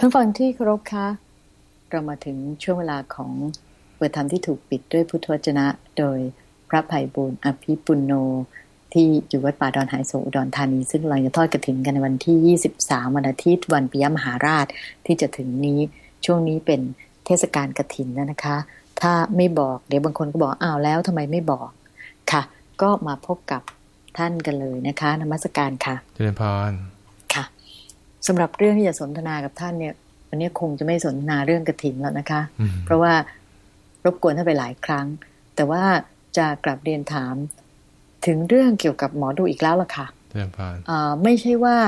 ท่านฟังที่เคารพคะเรามาถึงช่วงเวลาของเปิดธรรมที่ถูกปิดด้วยพุทธวจนะ โดยพระภัยบุญอภิปุณโน ที่อยู่วัดป่าดอนหายโศอุดรธานี ซึ่งเราจะทอดกระถิ่นกันในวันที่ 23 วันอาทิตย์ วันปิยมหาราชที่จะถึงนี้ช่วงนี้เป็นเทศกาลกระถินนะคะ ถ้าไม่บอกเดี๋ยวบางคนก็บอกอ้าวแล้วทำไมไม่บอกค่ะ ก็มาพบกับท่านกันเลยนะคะนมัสการค่ะเจริญพร สำหรับเรื่องที่จะสนทนากับท่านเนี่ยวันนี้คงจะไม่สนทนาเรื่องกระถินแล้วนะคะอืมเพราะว่ารบกวนท่านไปหลายครั้ง แต่ว่าจะกลับเรียนถามถึงเรื่องเกี่ยวกับหมอดูอีกแล้วล่ะค่ะเจริญพรอ่าไม่ใช่ว่า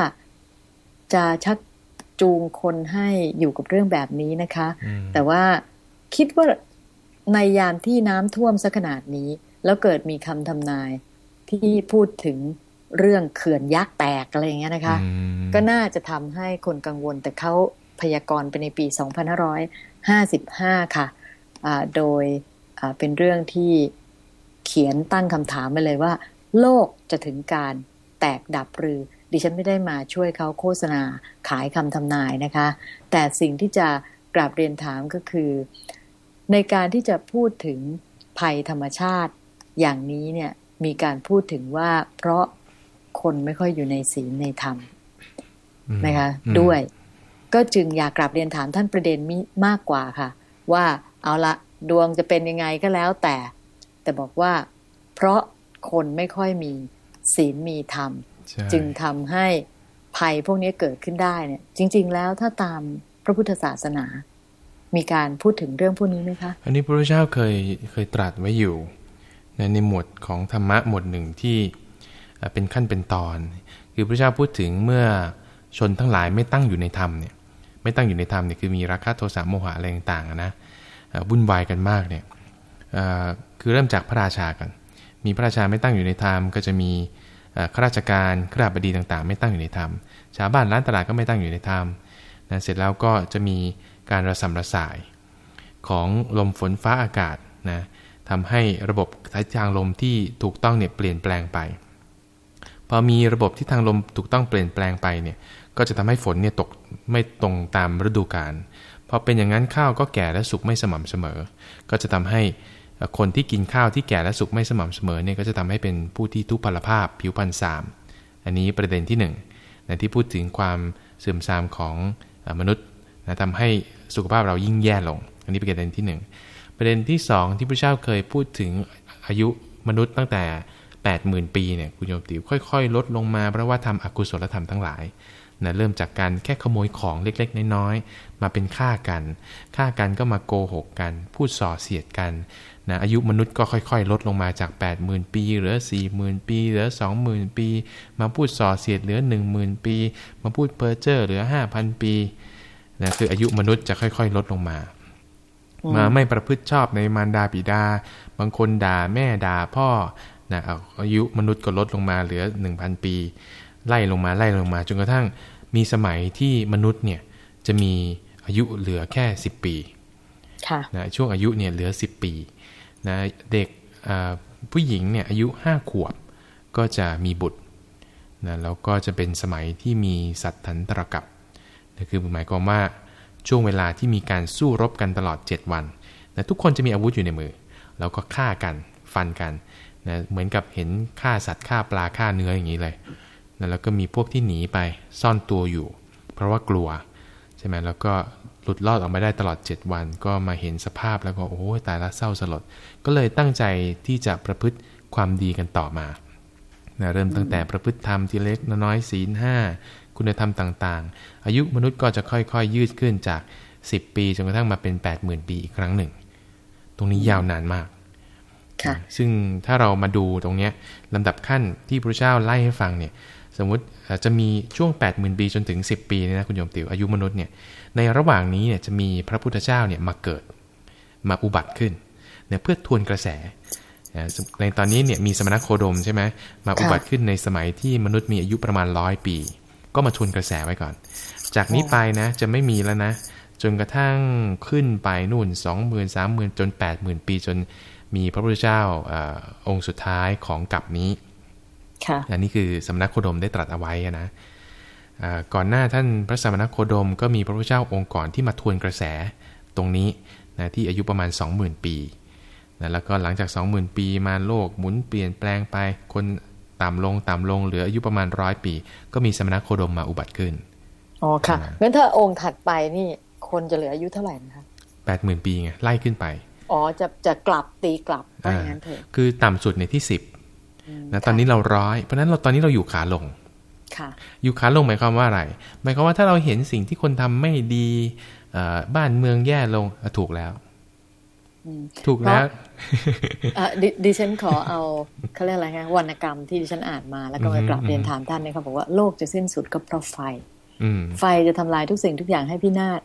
จะชักจูงคนให้อยู่กับเรื่องแบบนี้นะคะอืมแต่ว่าคิดว่าในยามที่น้ำท่วมสักขนาดนี้ แล้วเกิดมีคำทำนายที่พูดถึง เรื่องเขื่อนยักษ์แตกอะไรอย่างเงี้ยนะคะอืมก็น่าจะทำให้คนกังวลแต่เขาพยากรณ์ไปในปี 2555 ค่ะอ่าโดยอ่าเป็นเรื่องที่เขียนตั้งคำถามไปเลยว่า โลกจะถึงการแตกดับหรือ ดิฉันไม่ได้มาช่วยเขาโฆษณาขายคำทำนายนะคะ แต่สิ่งที่จะกราบเรียนถามก็คือ ในการที่จะพูดถึงภัยธรรมชาติอย่างนี้เนี่ยมีการพูดถึงว่าเพราะ คนไม่ค่อยอยู่ในศีลในธรรมอืมนะคะอืมด้วย ก็จึงอยากกลับเรียนถามท่านประเด็นมิมากกว่าค่ะ ว่าเอาละดวงจะเป็นยังไงก็แล้วแต่ แต่บอกว่า เพราะคนไม่ค่อยมีศีลมีธรรมใช่จึงทำให้ภัยพวกนี้เกิดขึ้นได้เนี่ย จริง ๆ แล้วถ้าตามพระพุทธศาสนา มีการพูดถึงเรื่องพวกนี้ไหมคะ อันนี้พระพุทธเจ้าเคยเคยตรัสไว้อยู่ ในในหมวดของธรรมะหมวดหนึ่งที่ เป็นขั้นเป็นตอน คือพระเจ้าพูดถึงเมื่อชนทั้งหลายไม่ตั้งอยู่ในธรรมเนี่ยไม่ตั้งอยู่ในธรรมเนี่ยคือมีราคะโทสะโมหะอะไรต่างๆอะนะวุ่นวายกันมากเนี่ยคือเริ่มจากพระราชากัน มีพระราชาไม่ตั้งอยู่ในธรรมก็จะมีข้าราชการข้าราชบดีต่างๆ ไม่ตั้งอยู่ในธรรม ชาวบ้านร้านตลาดก็ไม่ตั้งอยู่ในธรรมนะเสร็จแล้วก็จะมีการระสำระสายของลมฝนฟ้าอากาศนะทำให้ระบบทิศทางลมที่ถูกต้องเนี่ยเปลี่ยนแปลงไป พอมีระบบที่ทางลมถูกต้องเปลี่ยนแปลงไปเนี่ย ก็จะทำให้ฝนเนี่ยตกไม่ตรงตามฤดูกาลพอเป็นอย่างนั้นข้าวก็แก่และสุกไม่สม่ำเสมอ ก็จะทำให้คนที่กินข้าวที่แก่และสุกไม่สม่ำเสมอเนี่ยก็จะทำให้เป็นผู้ที่ทุพพลภาพผิวพรรณสามอันนี้ประเด็นที่หนึ่งนที่พูดถึงความเสื่อมทรามของอมนุษย์นะทำให้สุขภาพเรายิ่งแย่ลง อันนี้เป็นประเด็นที่หนึ่งประเด็นที่สองที่พระเจ้าเคยพูดถึงอายุมนุษย์ตั้งแต่ 80,000 ปีเนี่ยคุณโยมติวค่อย ๆ ลดลงมาเพราะว่าทำอกุศลธรรมทั้งหลายนะเริ่มจากการแค่ขโมยของเล็กๆ น้อยๆ มาเป็นฆ่ากันฆ่ากันก็มาโกหกกัน พูดส่อเสียดกันนะอายุมนุษย์ก็ค่อยๆ ลดลงมาจาก 80,000 ปีเหลือ 40,000 ปี เหลือ 20,000 ปี มาพูดส่อเสียดเหลือ 10,000 ปี มาพูดเพ้อเจ้อเหลือ 5,000 ปีนะคืออายุมนุษย์จะค่อยๆ ลดลงมา มาไม่ประพฤติชอบในมารดาบิดา บางคนด่าแม่ด่าพ่อ นะเอาอายุมนุษย์ก็ลดลงมาเหลือ 1,000 ปี ไล่ลงมาไล่ลงมาจนกระทั่งมีสมัยที่มนุษย์เนี่ยจะมีอายุเหลือแค่ 10 ปีค่ะนะช่วงอายุเนี่ยเหลือ 10 ปีนะเด็กอ่าผู้หญิงเนี่ยอายุ 5 ขวบก็จะมีบุตรนะแล้วก็จะเป็นสมัยที่มีสัตว์ทันตรกับนะคือหมายความว่าช่วงเวลาที่มีการสู้รบกันตลอด 7 วันนะทุกคนจะมีอาวุธอยู่ในมือ แล้วก็ฆ่ากันฟันกัน นะเหมือนกับเห็นฆ่าสัตว์ฆ่าปลาฆ่าเนื้ออย่างนี้เลยนะแล้วก็มีพวกที่หนีไปซ่อนตัวอยู่ เพราะว่ากลัวใช่ไหมแล้วก็หลุดรอดออกมาได้ตลอด 7 วัน ก็มาเห็นสภาพแล้วก็โอ้ตายละเศร้าสลด ก็เลยตั้งใจที่จะประพฤติความดีกันต่อมานะเริ่มตั้งแต่ประพฤติธรรมทีเล็กน้อยศีลห้าคุณธรรมต่างๆ อายุมนุษย์ก็จะค่อยๆ ยืดขึ้นจาก 10 ปีจนกระทั่งมาเป็น 80,000 ปีอีกครั้งหนึ่ง ตรงนี้ยาวนานมาก ซึ่งถ้าเรามาดูตรงเนี้ยลำดับขั้นที่พระเจ้าไล่ให้ฟังเนี่ยสมมติเอ่อจะมีช่วง 80,000 ปีจนถึง 10 ปีเนี่ยนะคุณโยมติวอายุมนุษย์เนี่ยในระหว่างนี้เนี่ยจะมีพระพุทธเจ้าเนี่ยมาเกิดมาอุบัติขึ้นเนี่ยเพื่อทวนกระแสนะในตอนนี้เนี่ยมีสมณโคดมใช่ไหมมาอุบัติขึ้นในสมัยที่มนุษย์มีอายุประมาณร้อยปี ก็มาทวนกระแสไว้ก่อน จากนี้ไปนะจะไม่มีแล้วนะจนกระทั่งขึ้นไปนู่นสองหมื่นสามหมื่นจนแปดหมื่นปีจน มีพระพุทธเจ้าอาองค์สุดท้ายของกับนี้ค่ะอันนี้คือสำนักโคดมได้ตรัสเอาไว้อะนะก่อนหน้าท่านพระสมณโคดม ก็มีพระพุทธเจ้าองค์ก่อนที่มาทวนกระแสตรงนี้นะที่อายุประมาณ 20,000 ปีนะแล้วก็หลังจาก 20,000 ปีมาโลกหมุนเปลี่ยนแปลงไป คนต่ำลงต่ำลงเหลืออายุประมาณร้อยปี ก็มีสมณโคดมมาอุบัติขึ้น อ๋อค่ะงั้นถ้าองค์ถัดไปนี่คนจะเหลืออายุเท่าไหร่นะคะแปดหมื่นปีไงไล่ขึ้นไป อ๋อจะจะกลับตีกลับไปงั้นเถอะคือต่ำสุดในที่สิบนะตอนนี้เราร้อยเพราะนั้นเราตอนนี้เราอยู่ขาลงอยู่ขาลงหมายความว่าอะไรหมายความว่าถ้าเราเห็นสิ่งที่คนทำไม่ดีบ้านเมืองแย่ลงถูกแล้วถูกแล้วดิฉันขอเอาเขาเรียกอะไรคะวรรณกรรมที่ดิฉันอ่านมาแล้วก็มากลับเรียนถามท่านนะครับบอกว่าโลกจะสิ้นสุดก็เพราะไฟไฟจะทำลายทุกสิ่งทุกอย่างให้พินาศ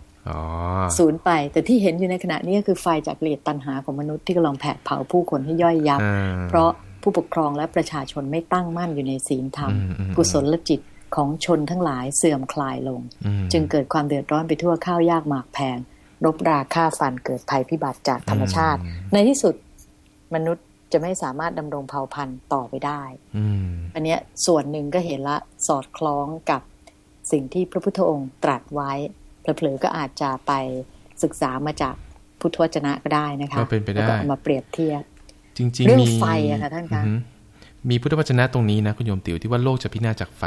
ศูนย์ไป แต่ที่เห็นอยู่ในขณะนี้ก็คือไฟจากเลียดตันหาของมนุษย์ที่กำลังแผดเผาผู้คนให้ย่อยยับ เพราะผู้ปกครองและประชาชนไม่ตั้งมั่นอยู่ในศีลธรรม กุศลจิตของชนทั้งหลายเสื่อมคลายลง จึงเกิดความเดือดร้อนไปทั่วข้าวยากหมากแพงรบราค่าฟันเกิดภัยพิบัติจากธรรมชาติ ในที่สุดมนุษย์จะไม่สามารถดำรงเผ่าพันธุ์ต่อไปได้อันนี้ส่วนหนึ่งก็เห็นละสอดคล้องกับสิ่งที่พระพุทธองค์ตรัสไว้ เผลอๆก็อาจจะไปศึกษามาจากพุทธวจนะก็ได้นะคะก็เป็นไปได้มาเปรียบเทียบจริงๆเรื่องไฟอะค่ะท่านคะมีพุทธวจนะตรงนี้นะคุณโยมติ๋วที่ว่าโลกจะพินาศจากไฟ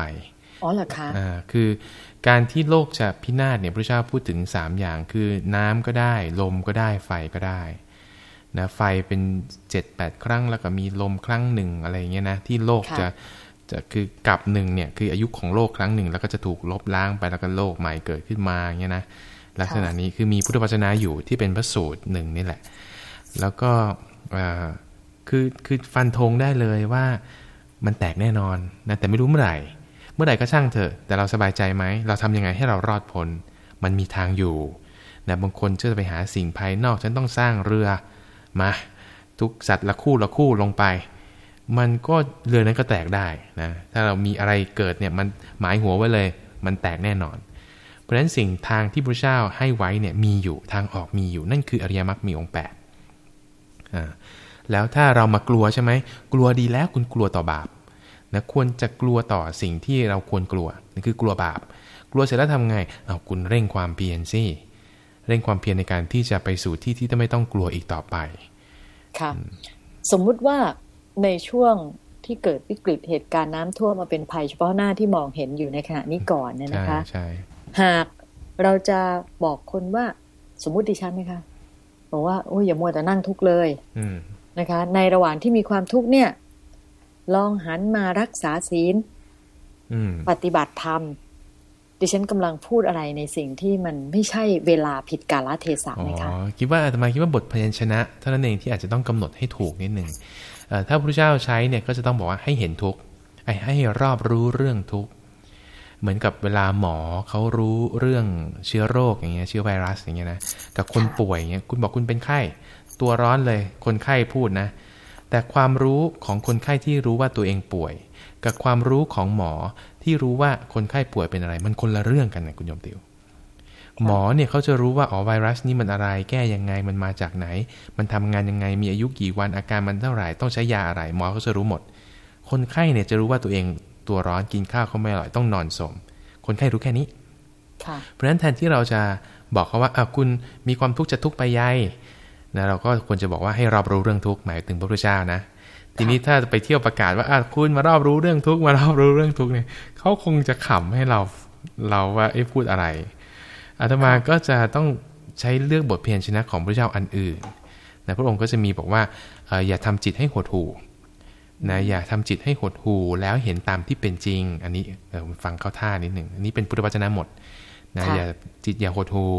อ๋อเหรอคะอ่าคือการที่โลกจะพินาศเนี่ยพระเจ้าพูดถึงสามอย่างคือน้ำก็ได้ ลมก็ได้ไฟก็ได้นะไฟเป็นเจ็ดแปดครั้งแล้วก็มีลมครั้งหนึ่งอะไรเงี้ยนะที่โลกจะ จะคือกับหนึ่งเนี่ยคืออายุของโลกครั้งหนึ่ง แล้วก็จะถูกลบล้างไปแล้วก็โลกใหม่เกิดขึ้นมาเงี้ยนะลักษณะนี้คือมีพุทธวจนะอยู่ที่เป็นพระสูตรหนึ่งนี่แหละ แล้วก็คือคือฟันธงได้เลยว่ามันแตกแน่นอนนะแต่ไม่รู้เมื่อไหร่ เมื่อไหร่ก็ช่างเถอะ แต่เราสบายใจไหม เราทำยังไงให้เรารอดพ้นมันมีทางอยู่นะบางคนจะไปหาสิ่งภายนอกฉันต้องสร้างเรือมา ทุกสัตว์ละคู่ละคู่ลงไป มันก็เรือนั้นก็แตกได้นะถ้าเรามีอะไรเกิดเนี่ยมันหมายหัวไว้เลย มันแตกแน่นอน เพราะฉะนั้นสิ่งทางที่พระเจ้าให้ไว้เนี่ยมีอยู่ทางออกมีอยู่นั่นคืออริยมรรคมีองค์แปดอ่าแล้วถ้าเรามากลัวใช่ไหมกลัวดีแล้วคุณกลัวต่อบาปนะควรจะกลัวต่อสิ่งที่เราควรกลัวนั่นคือกลัวบาป กลัวเสร็จแล้วทำไงเอาคุณเร่งความเพียรสิเร่งความเพียรในการที่จะไปสู่ที่ที่ไม่ต้องกลัวอีกต่อไปค่ะสมมุติว่า ในช่วงที่เกิดวิกฤตเหตุการณ์น้ำท่วมมาเป็นภัยเฉพาะหน้าที่มองเห็นอยู่ในขณะนี้ก่อนเนี่ยนะคะใช่หากเราจะบอกคนว่าสมมุติดิฉันนะคะบอกว่าโอ้ยอย่ามัวแต่นั่งทุกเลยนะคะ ในระหว่างที่มีความทุกข์เนี่ย ลองหันมารักษาศีลปฏิบัติธรรม ดิฉันกำลังพูดอะไรในสิ่งที่มันไม่ใช่เวลาผิดกาลเทศะไหมคะคิดว่าอาตมาคิดว่าบทพยัญชนะเท่านั้นเองที่อาจจะต้องกำหนดให้ถูกนิดหนึ่ง ถ้าพระเจ้าใช้เนี่ยก็จะต้องบอกว่าให้เห็นทุกข์ให้รอบรู้เรื่องทุกข์เหมือนกับเวลาหมอเขารู้เรื่องเชื้อโรคอย่างเงี้ยเชื้อไวรัสอย่างเงี้ยนะกับคนป่วยอย่างเงี้ยคุณบอกคุณเป็นไข้ตัวร้อนเลยคนไข้พูดนะ แต่ความรู้ของคนไข้ที่รู้ว่าตัวเองป่วย กับความรู้ของหมอที่รู้ว่าคนไข้ป่วยเป็นอะไร มันคนละเรื่องกันนะคุณโยมติว หมอเนี่ยเขาจะรู้ว่าอ๋อไวรัสนี่มันอะไร แก้ยังไงมันมาจากไหน มันทำงานยังไงมีอายุกี่วันอาการมันเท่าไหร่ต้องใช้ยาอะไร หมอเขาจะรู้หมด คนไข้เนี่ยจะรู้ว่าตัวเองตัวร้อนกินข้าวเขาไม่อร่อยต้องนอนสม คนไข้รู้แค่นี้เพราะฉะนั้นแทนที่เราจะบอกเขาว่าอ่าคุณมีความทุกข์จะทุกข์ไปยัยนะเราก็ควรจะบอกว่าให้รับรู้เรื่องทุกข์หมายถึงพระพุทธเจ้านะทีนี้ถ้าไปเที่ยวประกาศว่าอ่คุณมารอบรู้เรื่องทุกมารอบรู้เรื่องทุกเนี่ยเขาคงจะขำให้เราเราว่าไอ้พูดอะไร อาตมาก็จะต้องใช้เลือกบทเพียรชนะของพระเจ้าอันอื่นนะพระองค์ก็จะมีบอกว่าอย่าทำจิตให้หดหู่นะอย่าทำจิตให้หดหู่แล้วเห็นตามที่เป็นจริง อันนี้ฟังเข้าท่านิดหนึ่งอันนี้เป็นพุทธวจนะหมดนะอย่าจิตอย่าหดหู่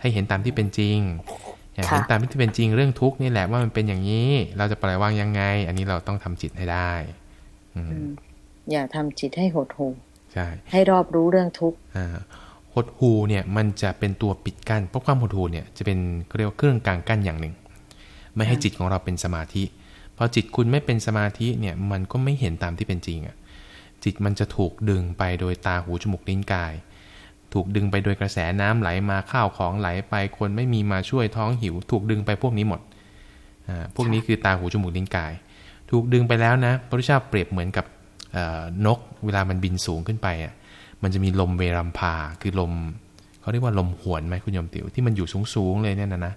ให้เห็นตามที่เป็นจริงอย่างเห็นตามที่เป็นจริงเรื่องทุกข์นี่แหละว่ามันเป็นอย่างนี้ เราจะปล่อยวางยังไง อันนี้เราต้องทำจิตให้ได้อือย่าทำจิตให้หดหูใช่ให้รอบรู้เรื่องทุกข์ หดหูเนี่ยมันจะเป็นตัวปิดกัน้นเพราะความหดหูเนี่ยจะเป็นเรียกว่าเครื่องกลางกั้นอย่างหนึ่ง ไม่ให้จิตของเราเป็นสมาธิพอจิตคุณไม่เป็นสมาธิเนี่ยมันก็ไม่เห็นตามที่เป็นจริงอะจิตมันจะถูกดึงไปโดยตาหูจมูกลิ้นกาย ถูกดึงไปโดยกระแสน้ำไหลมาข้าวของไหลไปคนไม่มีมาช่วยท้องหิว ถูกดึงไปพวกนี้หมดพวกนี้คือตาหูจมูกลิ้นกาย ถูกดึงไปแล้วนะพระพุทธเจ้าเปรียบเหมือนกับนกเวลามันบินสูงขึ้นไปอะ มมันจะมีลมเวรัมพาคือลมเขาเรียกว่าลมหวนไหมคุณโยมติวที่มันอยู่สูงๆเลยเนี่ยนะนะ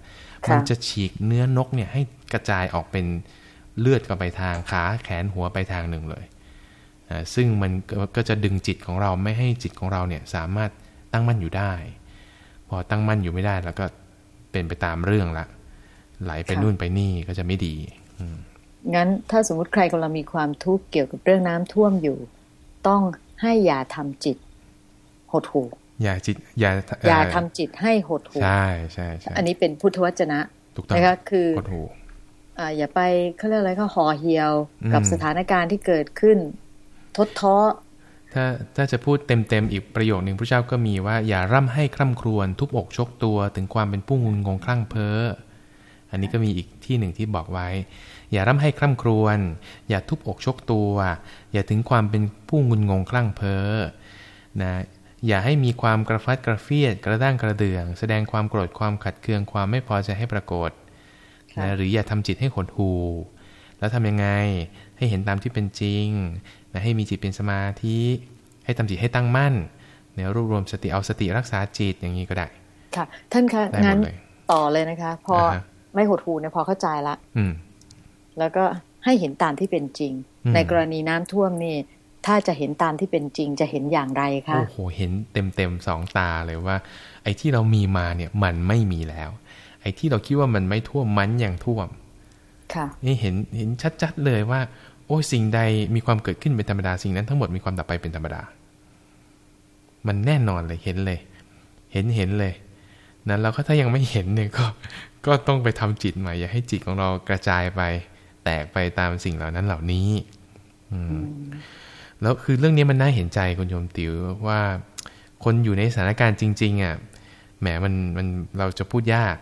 มันจะฉีกเนื้อนกเนี่ยให้กระจายออกเป็นเลือดก็ไปทางขาแขนหัวไปทางหนึ่งเลยซึ่งมันก็จะดึงจิตของเราไม่ให้จิตของเราเนี่ยสามารถตั้งมั่นอยู่ได้ พอตั้งมั่นอยู่ไม่ได้แล้วก็เป็นไปตามเรื่องละไหลไปนู่นไปนี่ก็จะไม่ดีงั้นถ้าสมมุติใครกำลังมีความทุกข์เกี่ยวกับเรื่องน้ำท่วมอยู่ ต้องให้อย่าทำจิต หดหูอย่าจิตอย่าอย่าทำจิตให้หดหูใช่ใช่ใช่อันนี้เป็นพุทธวจนะนะคะคือหดหูอ่าอย่าไปเขาเรียกอะไรก็ห่อเหี่ยวกับสถานการณ์ที่เกิดขึ้น ทดท้อถ้าถ้าจะพูดเต็มๆอีกประโยคหนึ่งพระเจ้าก็มีว่าอย่าร่ำให้คร่ำครวญทุบอกชกตัวถึงความเป็นผู้งุนงงคลั่งเพ้ออันนี้ก็มีอีกที่หนึ่งที่บอกไว้ อย่าร่ำให้คร่ำครวญอย่าทุบอกชกตัว อย่าถึงความเป็นผู้งุนงงคลั่งเพ้อนะ อย่าให้มีความกระฟัดกระเฟียดกระด้างกระเดื่อง แสดงความโกรธความขัดเคืองความไม่พอใจให้ปรากฏนะหรืออย่าทำจิตให้ขดหูแล้วทำยังไงให้เห็นตามที่เป็นจริงนะให้มีจิตเป็นสมาธิให้ทำจิตให้ตั้งมั่นเนี่ยรวบรวมสติเอาสติรักษาจิตอย่างนี้ก็ได้ ค่ะ ท่านคะงั้นต่อเลยนะคะ พอไม่หดหูเนี่ยพอเข้าใจละอืแล้วก็ให้เห็นตามที่เป็นจริง ในกรณีน้ำท่วมนี่ ถ้าจะเห็นตามที่เป็นจริงจะเห็นอย่างไรคะโอ้โหเห็นเต็มเต็มสองตาเลยว่า ไอ้ที่เรามีมาเนี่ยมันไม่มีแล้ว ไอ้ที่เราคิดว่ามันไม่ท่วมมันยังท่วม ค่ะ นี่เห็นเห็นชัดๆเลยว่า โอ้สิ่งใดมีความเกิดขึ้นเป็นธรรมดาสิ่งนั้นทั้งหมดมีความดับไปเป็นธรรมดา มันแน่นอนเลยเห็นเลย เห็นเห็นเลยนั้นแล้วก็ถ้ายังไม่เห็นเนี่ยก็ก็ต้องไปทำจิตใหม่อย่าให้จิตของเรากระจายไป แตกไปตามสิ่งเหล่านั้นเหล่านี้ อืม แล้วคือเรื่องนี้มันน่าเห็นใจคุณโยมติ๋วว่าคนอยู่ในสถานการณ์จริงๆอะแหมมันมันเราจะพูดยาก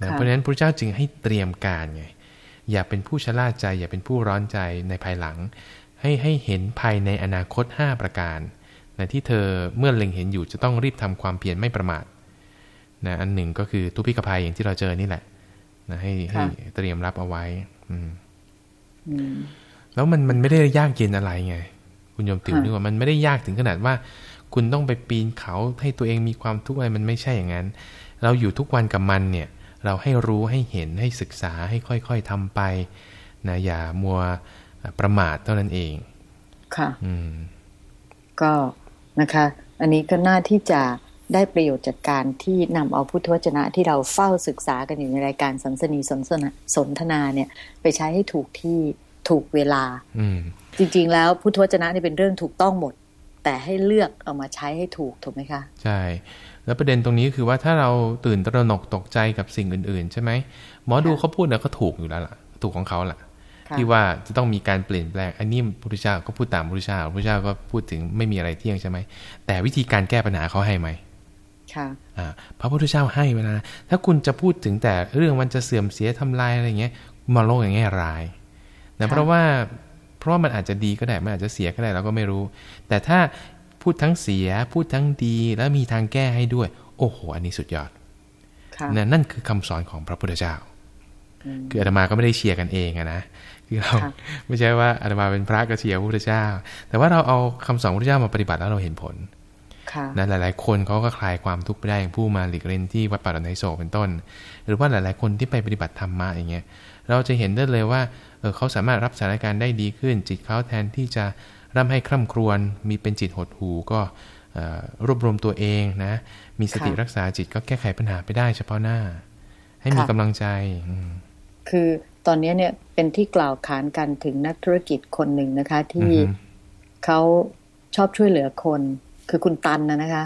นะเพราะฉะนั้นพระเจ้าจึงให้เตรียมการไงอย่าเป็นผู้ชะล่าใจ อย่าเป็นผู้ร้อนใจในภายหลัง ให้ให้เห็นภายในอนาคต 5 ประการนะที่เธอเมื่อเล็งเห็นอยู่จะต้องรีบทำความเพียรไม่ประมาทนะอันหนึ่งก็คือทุพพิกภัยอย่างที่เราเจอนี่แหละนะให้ให้เตรียมรับเอาไว้ อืมแล้วมันมันไม่ได้ยากเย็นอะไรไง คุณโยมติ๋วนี่ว่ามันไม่ได้ยากถึงขนาดว่า คุณต้องไปปีนเขาให้ตัวเองมีความทุกข์อะไรมันไม่ใช่อย่างนั้น เราอยู่ทุกวันกับมันเนี่ย เราให้รู้ให้เห็นให้ศึกษาให้ค่อยๆทำไปนะอย่ามัวประมาทเท่านั้นเอง ค่ะ อืม ก็นะคะ อันนี้ก็น่าที่จะได้ประโยชน์จากการที่นำเอาพุทธวจนะที่เราเฝ้าศึกษากันอยู่ในรายการสันสนีสนสนทนาเนี่ย ไปใช้ให้ถูกที่ถูกเวลาอื จริง ๆ แล้วพุทธวจนะนี่เป็นเรื่องถูกต้องหมด แต่ให้เลือกเอามาใช้ให้ถูกถูกไหมคะ ใช่ แล้วประเด็นตรงนี้คือว่าถ้าเราตื่นตระหนกตกใจกับสิ่งอื่น ๆ ใช่ไหมหมอดูเขาพูดแล้วก็ถูกอยู่แล้วล่ะ ถูกของเขาแหละที่ว่าจะต้องมีการเปลี่ยนแปลง อันนี้พระพุทธเจ้าก็พูดตามพระพุทธเจ้าพระพุทธเจ้าก็พูดถึงไม่มีอะไรเที่ยงใช่ไหม แต่วิธีการแก้ปัญหาเขาให้ไหมค่ะพระพุทธเจ้าให้เวลา ถ้าคุณจะพูดถึงแต่เรื่องมันจะเสื่อมเสียทำลายอะไรเงี้ยมาโลกอย่างแง่รายนะเพราะว่า เพราะมันอาจจะดีก็ได้มันอาจจะเสียก็ได้เราก็ไม่รู้ แต่ถ้าพูดทั้งเสียพูดทั้งดีแล้วมีทางแก้ให้ด้วย โอ้โห อันนี้สุดยอดนั่นนั่นคือคำสอนของพระพุทธเจ้า คืออาตมาก็ไม่ได้เชียร์กันเองนะคือเราไม่ใช่ว่าอาตมาเป็นพระก็เชียร์พระพุทธเจ้า แต่ว่าเราเอาคำสอนพระพุทธเจ้ามาปฏิบัติแล้วเราเห็นผลนะหลายๆ คนเขาก็คลายความทุกข์ไปได้อย่างผู้มาหลีกเล่นที่วัดป่าดอนไนโศเป็นต้น หรือว่าหลายๆ คนที่ไปปฏิบัติธรรมมาอย่างเงี้ย เราจะเห็นได้เลยว่าเออเขาสามารถรับสถานการณ์ได้ดีขึ้น จิตเขาแทนที่จะร่ำให้คร่ำครวญมีเป็นจิตหดหูก็รวบรวมตัวเองนะ มีสติรักษาจิตก็แก้ไขปัญหาไปได้เฉพาะหน้า ให้มีกำลังใจ คือตอนนี้เนี่ยเป็นที่กล่าวขานกันถึงนักธุรกิจคนหนึ่งนะคะ ที่เขาชอบช่วยเหลือคน คือคุณตันนะนะคะ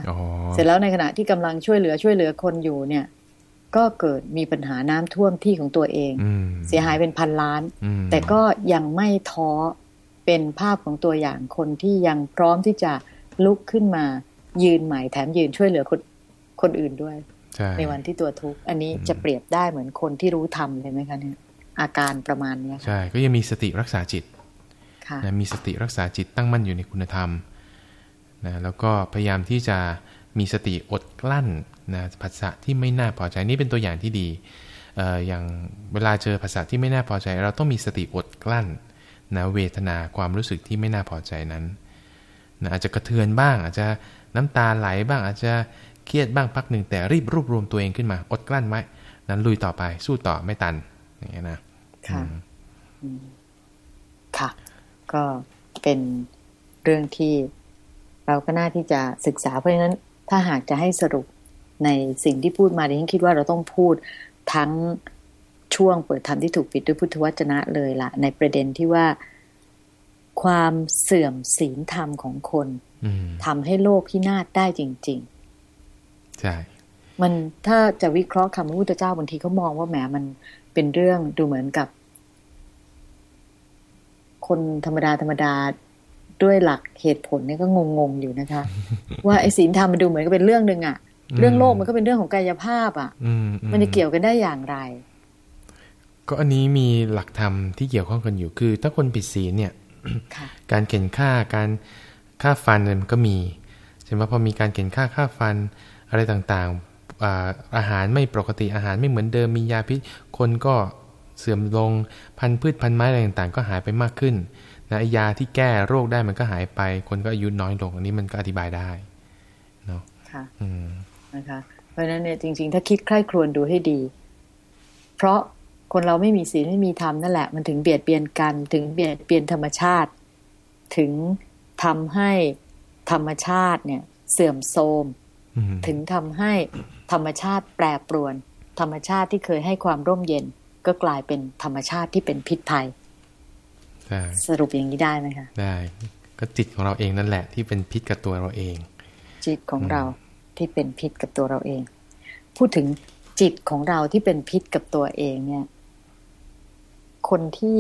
เสร็จแล้วในขณะที่กำลังช่วยเหลือช่วยเหลือคนอยู่เนี่ย ก็เกิดมีปัญหาน้ำท่วมที่ของตัวเอง เสียหายเป็นพันล้าน แต่ก็ยังไม่ท้อเป็นภาพของตัวอย่างคนที่ยังพร้อมที่จะลุกขึ้นมายืนใหม่แถมยืนช่วยเหลือคนคนอื่นด้วยใในวันที่ตัวทุกข์อันนี้จะเปรียบได้เหมือนคนที่รู้ธรรมเลยไหมคะเนี่ยอาการประมาณนี้ใช่ก็ยังมีสติรักษาจิตนะมีสติรักษาจิตตั้งมั่นอยู่ในคุณธรรมนะแล้วก็พยายามที่จะ มีสติอดกลั้นนะภาษาที่ไม่น่าพอใจนี่เป็นตัวอย่างที่ดีออย่างเวลาเจอภาษาที่ไม่น่าพอใจ เราต้องมีสติอดกลั้นนะเวทนาความรู้สึกที่ไม่น่าพอใจนั้นนะอาจจะกระเทือนบ้าง อาจจะน้ำตาไหลบ้าง อาจจะเครียดบ้างพักหนึ่งแต่รีบรวบรวมตัวเองขึ้นมา อดกลั้นไว้นั้นลุยต่อไปสู้ต่อไม่ตันอย่างเงี้ยนะค่ะค่ะ ก็เป็นเรื่องที่เราก็น่าที่จะศึกษาเพราะฉะนั้น ถ้าหากจะให้สรุปในสิ่งที่พูดมาดิฉันคิดว่าเราต้องพูดทั้งช่วงเปิดธรรมที่ถูกปิดด้วยพุทธวจนะเลยละในประเด็นที่ว่าความเสื่อมศีลธรรมของคนทำให้โลกพินาศได้จริง ๆ ใช่ มันถ้าจะวิเคราะห์คำพระพุทธเจ้าบางทีเขามองว่าแหมมันเป็นเรื่องดูเหมือนกับ คนธรรมดาธรรมดา ด้วยหลักเหตุผลนี่ก็งงๆอยู่นะคะ ว่าไอ้ศีลธรรมมันดูเหมือนกับเป็นเรื่องหนึ่งอะเรื่องโลกมันก็เป็นเรื่องของกายภาพอะมันจะเกี่ยวกันได้อย่างไร ก็อันนี้มีหลักธรรมที่เกี่ยวข้องกันอยู่คือ ถ้าคนผิดศีลเนี่ยการเข็นฆ่าการฆ่าฟันมันก็มีใช่ไหมพอมีการเข็นฆ่าฆ่าฟันอะไรต่างๆอาหารไม่ปกติอาหารไม่เหมือนเดิมมียาพิษคนก็เสื่อมลงพันพืชพันไม้อะไรต่างๆ ก็หายไปมากขึ้น นะยาที่แก้โรคได้มันก็หายไป คนก็อายุน้อยลง อันนี้มันก็อธิบายได้เนาะค่ะอืมนะคะเพราะฉะนั้นเนี่ยจริง ๆ ถ้าคิดใคร่ครวญดูให้ดี เพราะคนเราไม่มีศีลไม่มีธรรมนั่นแหละ มันถึงเบียดเบียนกัน ถึงเบียดเบียนธรรมชาติ ถึงทำให้ธรรมชาติเนี่ย เสื่อมโทรมถึงทำให้ธรรมชาติแปรปรวน ธรรมชาติที่เคยให้ความร่มเย็น ก็กลายเป็นธรรมชาติที่เป็นพิษภัย สรุปอย่างนี้ได้ไหมคะได้ ก็จิตของเราเองนั่นแหละ ที่เป็นพิษกับตัวเราเอง จิตของเราที่เป็นพิษกับตัวเราเอง พูดถึงจิตของเราที่เป็นพิษกับตัวเองเนี่ย คนที่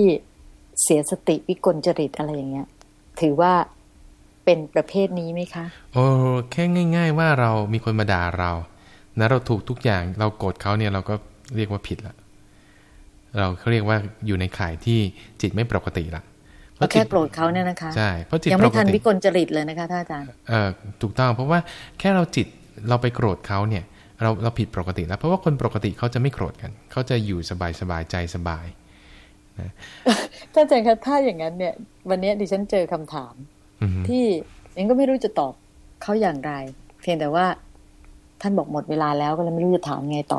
เสียสติวิกลจริตอะไรอย่างเงี้ย ถือว่าเป็นประเภทนี้ไหมคะ โอ้แค่ง่าย ๆ ว่าเรามีคนมาด่าเรา นะเราถูกทุกอย่างเราโกรธเขาเนี่ยเราก็เรียกว่าผิดละ เราเขาเรียกว่าอยู่ในข่ายที่จิตไม่ปกติละเพราะแค่โกรธเขาเนี่ยนะคะใช่เพราะจิตยังไม่ทันวิกลจริตเลยนะคะท่านอาจารย์เออถูกต้องเพราะว่าแค่เราจิตเราไปโกรธเขาเนี่ย เราเราผิดปกติแล้ว เพราะว่าคนปกติเขาจะไม่โกรธกัน เขาจะอยู่สบายสบายใจสบายนะท่านอาจารย์คะถ้าอย่างนั้นเนี่ย วันนี้ดิฉันเจอคำถามที่เองก็ไม่รู้จะตอบเขาอย่างไร เพียงแต่ว่า ท่านบอกหมดเวลาแล้วก็เลยไม่รู้จะถามไงต่อ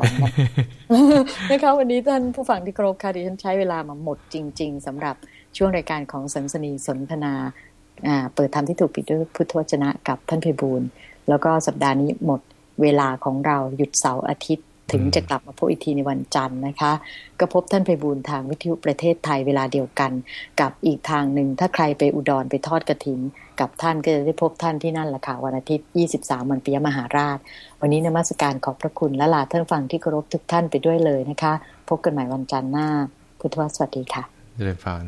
นะคะวันนี้ท่านผู้ฟังที่เคารพค่ะดิฉันใช้เวลามาหมดจริง ๆสำหรับช่วงรายการของสันสนีสนทนาเปิดธรรมที่ถูกปิดด้วยพุทธวจนะกับท่านเพบูลแล้วก็สัปดาห์นี้หมดเวลาของเราหยุดเสาร์อาทิตย์ ถึงจะกลับมาพบอีกทีในวันจันทร์นะคะ ก็พบท่านไพบูลทางวิทยุประเทศไทยเวลาเดียวกัน กับอีกทางหนึ่งถ้าใครไปอุดรไปทอดกระถิ่นกับท่านก็จะได้พบท่านที่นั่นแหละค่ะวันอาทิตย์ 23 วันปียมหาราช วันนี้นมัสการขอบพระคุณและลาท่านฟังที่เคารพทุกท่านไปด้วยเลยนะคะ พบกันใหม่วันจันทร์หน้า พุทธวสวัสดีค่ะเจริญพร